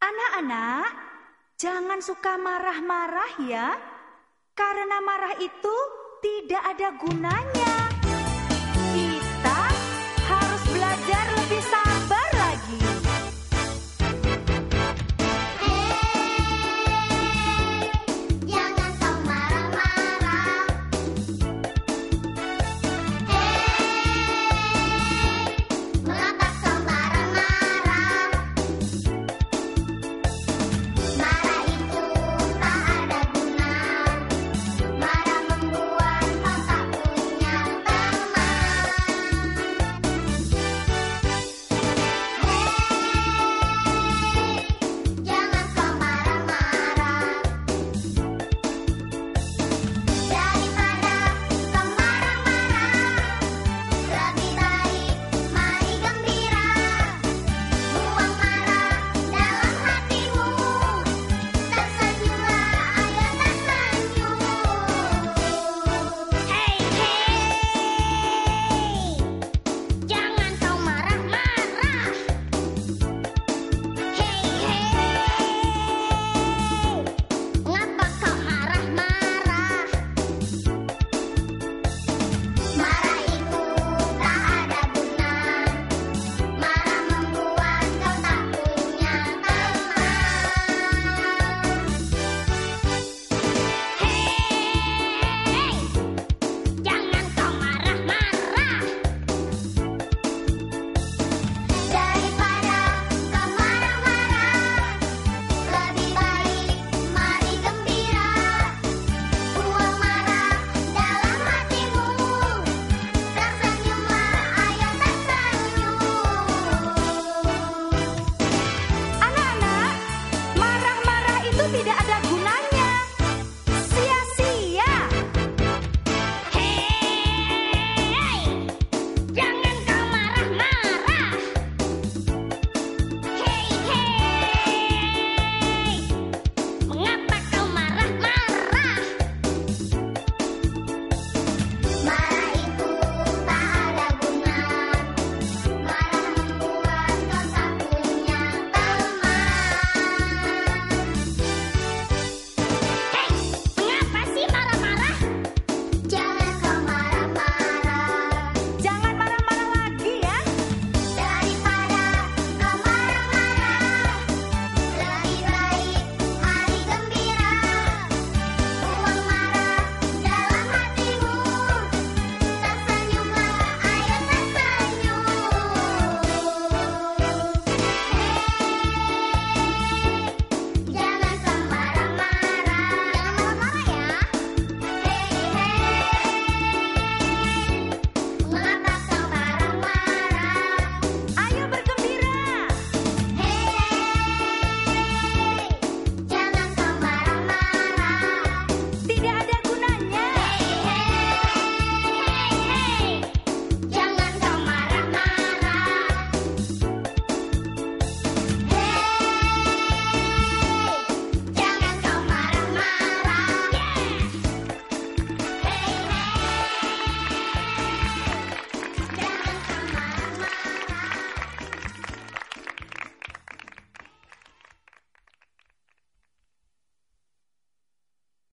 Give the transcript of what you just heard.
Anak-anak, jangan suka marah-marah ya. Karena marah itu tidak ada gunanya. tidak ada